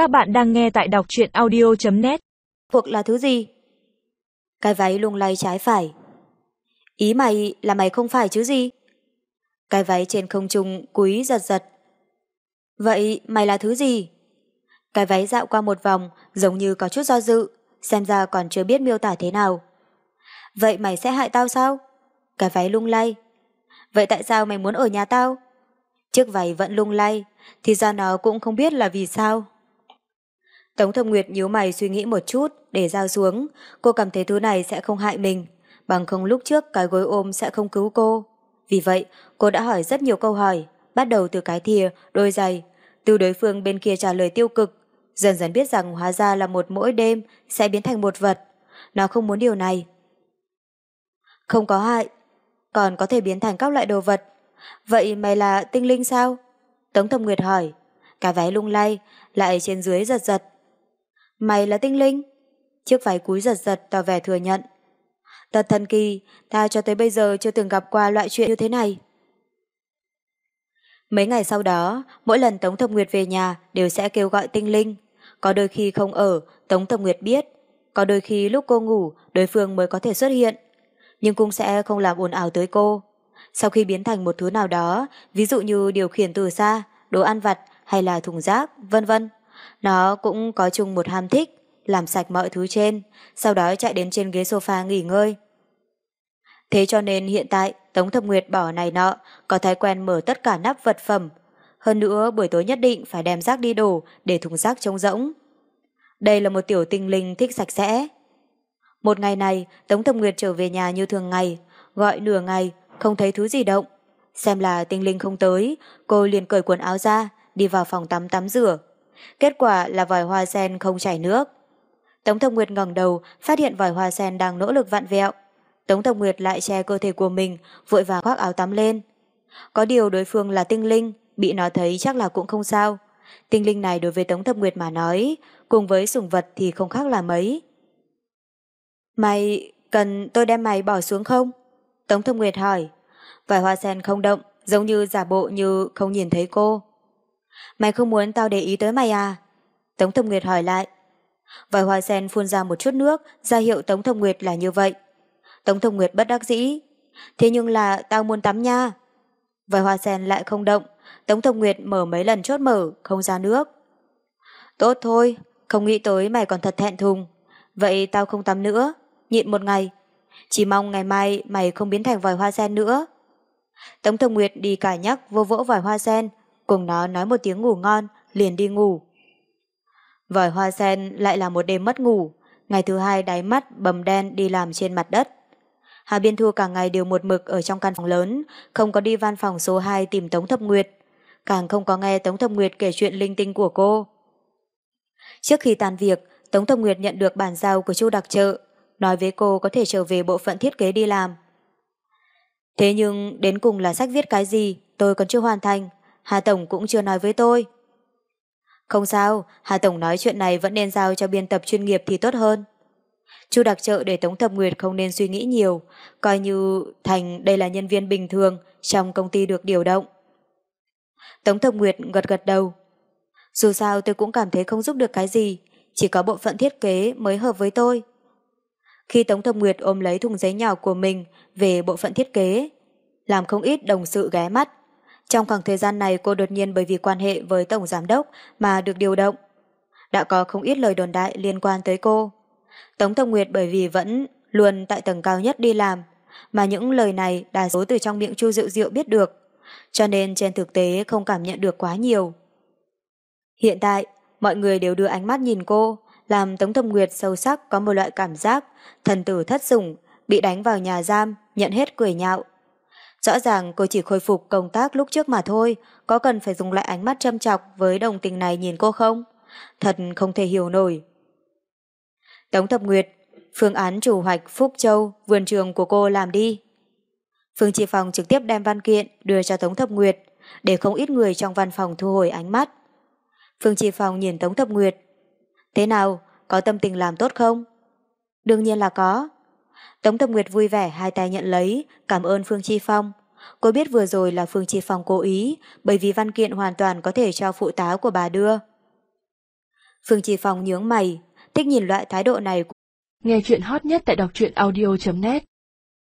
Các bạn đang nghe tại đọc truyện audio.net Cuộc là thứ gì? Cái váy lung lay trái phải. Ý mày là mày không phải chứ gì? Cái váy trên không trung cúi giật giật. Vậy mày là thứ gì? Cái váy dạo qua một vòng giống như có chút do dự, xem ra còn chưa biết miêu tả thế nào. Vậy mày sẽ hại tao sao? Cái váy lung lay. Vậy tại sao mày muốn ở nhà tao? Chiếc váy vẫn lung lay, thì ra nó cũng không biết là vì sao. Tống Thâm Nguyệt nhíu mày suy nghĩ một chút, để giao xuống, cô cảm thấy thứ này sẽ không hại mình, bằng không lúc trước cái gối ôm sẽ không cứu cô. Vì vậy, cô đã hỏi rất nhiều câu hỏi, bắt đầu từ cái thìa, đôi giày, từ đối phương bên kia trả lời tiêu cực, dần dần biết rằng hóa ra là một mỗi đêm sẽ biến thành một vật. Nó không muốn điều này. Không có hại, còn có thể biến thành các loại đồ vật. Vậy mày là tinh linh sao? Tống Thâm Nguyệt hỏi. Cả váy lung lay, lại trên dưới giật giật. Mày là tinh linh? Chiếc váy cúi giật giật tỏ vẻ thừa nhận. Thật thần kỳ, ta cho tới bây giờ chưa từng gặp qua loại chuyện như thế này. Mấy ngày sau đó, mỗi lần Tống Thập Nguyệt về nhà đều sẽ kêu gọi tinh linh. Có đôi khi không ở, Tống Thập Nguyệt biết. Có đôi khi lúc cô ngủ, đối phương mới có thể xuất hiện. Nhưng cũng sẽ không làm ồn ào tới cô. Sau khi biến thành một thứ nào đó, ví dụ như điều khiển từ xa, đồ ăn vặt hay là thùng rác, vân vân, nó cũng có chung một ham thích, làm sạch mọi thứ trên, sau đó chạy đến trên ghế sofa nghỉ ngơi. Thế cho nên hiện tại Tống Thập Nguyệt bỏ này nọ, có thói quen mở tất cả nắp vật phẩm. Hơn nữa buổi tối nhất định phải đem rác đi đổ để thùng rác trống rỗng. Đây là một tiểu tinh linh thích sạch sẽ. Một ngày này, Tống Thập Nguyệt trở về nhà như thường ngày, gọi nửa ngày, không thấy thứ gì động. Xem là tinh linh không tới, cô liền cởi quần áo ra, đi vào phòng tắm tắm rửa. Kết quả là vòi hoa sen không chảy nước. Tống Thông Nguyệt ngẩng đầu, phát hiện vòi hoa sen đang nỗ lực vặn vẹo. Tống Thông Nguyệt lại che cơ thể của mình, vội vàng khoác áo tắm lên. Có điều đối phương là tinh linh, bị nó thấy chắc là cũng không sao. Tinh linh này đối với Tống Thập Nguyệt mà nói, cùng với sủng vật thì không khác là mấy. Mày, cần tôi đem mày bỏ xuống không? Tống Thập Nguyệt hỏi. Vài hoa sen không động, giống như giả bộ như không nhìn thấy cô. Mày không muốn tao để ý tới mày à? Tống Thông Nguyệt hỏi lại. Vòi hoa sen phun ra một chút nước, ra hiệu Tống Thông Nguyệt là như vậy. Tống Thông Nguyệt bất đắc dĩ. Thế nhưng là tao muốn tắm nha. Vòi hoa sen lại không động, Tống Thông Nguyệt mở mấy lần chốt mở, không ra nước. Tốt thôi, không nghĩ tới mày còn thật thẹn thùng. Vậy tao không tắm nữa, nhịn một ngày. Chỉ mong ngày mai mày không biến thành vòi hoa sen nữa. Tống Thông Nguyệt đi cả nhắc vô vỗ vòi hoa sen, cùng nó nói một tiếng ngủ ngon, liền đi ngủ. Vòi hoa sen lại là một đêm mất ngủ, ngày thứ hai đáy mắt bầm đen đi làm trên mặt đất. Hà Biên Thu cả ngày đều một mực ở trong căn phòng lớn, không có đi văn phòng số 2 tìm Tống Thập Nguyệt, càng không có nghe Tống Thập Nguyệt kể chuyện linh tinh của cô. Trước khi tan việc, Tống Thập Nguyệt nhận được bản giao của Chu đặc trợ, nói với cô có thể trở về bộ phận thiết kế đi làm. Thế nhưng đến cùng là sách viết cái gì, tôi còn chưa hoàn thành, Hà Tổng cũng chưa nói với tôi. Không sao, Hà Tổng nói chuyện này vẫn nên giao cho biên tập chuyên nghiệp thì tốt hơn. Chu đặc trợ để Tống Thập Nguyệt không nên suy nghĩ nhiều, coi như Thành đây là nhân viên bình thường trong công ty được điều động. Tống Thập Nguyệt gật gật đầu. Dù sao tôi cũng cảm thấy không giúp được cái gì, chỉ có bộ phận thiết kế mới hợp với tôi. Khi Tống Thập Nguyệt ôm lấy thùng giấy nhỏ của mình về bộ phận thiết kế, làm không ít đồng sự ghé mắt. Trong khoảng thời gian này cô đột nhiên bởi vì quan hệ với Tổng Giám Đốc mà được điều động. Đã có không ít lời đồn đại liên quan tới cô. Tống Thông Nguyệt bởi vì vẫn luôn tại tầng cao nhất đi làm, mà những lời này đa số từ trong miệng Chu Diệu Diệu biết được, cho nên trên thực tế không cảm nhận được quá nhiều. Hiện tại, mọi người đều đưa ánh mắt nhìn cô, làm Tống Thông Nguyệt sâu sắc có một loại cảm giác thần tử thất sủng, bị đánh vào nhà giam, nhận hết cười nhạo. Rõ ràng cô chỉ khôi phục công tác lúc trước mà thôi, có cần phải dùng lại ánh mắt châm chọc với đồng tình này nhìn cô không? Thật không thể hiểu nổi. Tống Thập Nguyệt, phương án chủ hoạch Phúc Châu, vườn trường của cô làm đi. Phương Chi Phòng trực tiếp đem văn kiện đưa cho Tống Thập Nguyệt, để không ít người trong văn phòng thu hồi ánh mắt. Phương Chi Phòng nhìn Tống Thập Nguyệt. Thế nào, có tâm tình làm tốt không? Đương nhiên là có. Tống Thập Nguyệt vui vẻ hai tay nhận lấy, cảm ơn Phương Chi Phong. Cô biết vừa rồi là Phương Chi Phong cố ý, bởi vì văn kiện hoàn toàn có thể cho phụ tá của bà đưa. Phương Chi Phong nhướng mày, thích nhìn loại thái độ này. Nghe chuyện hot nhất tại đọc truyện audio.net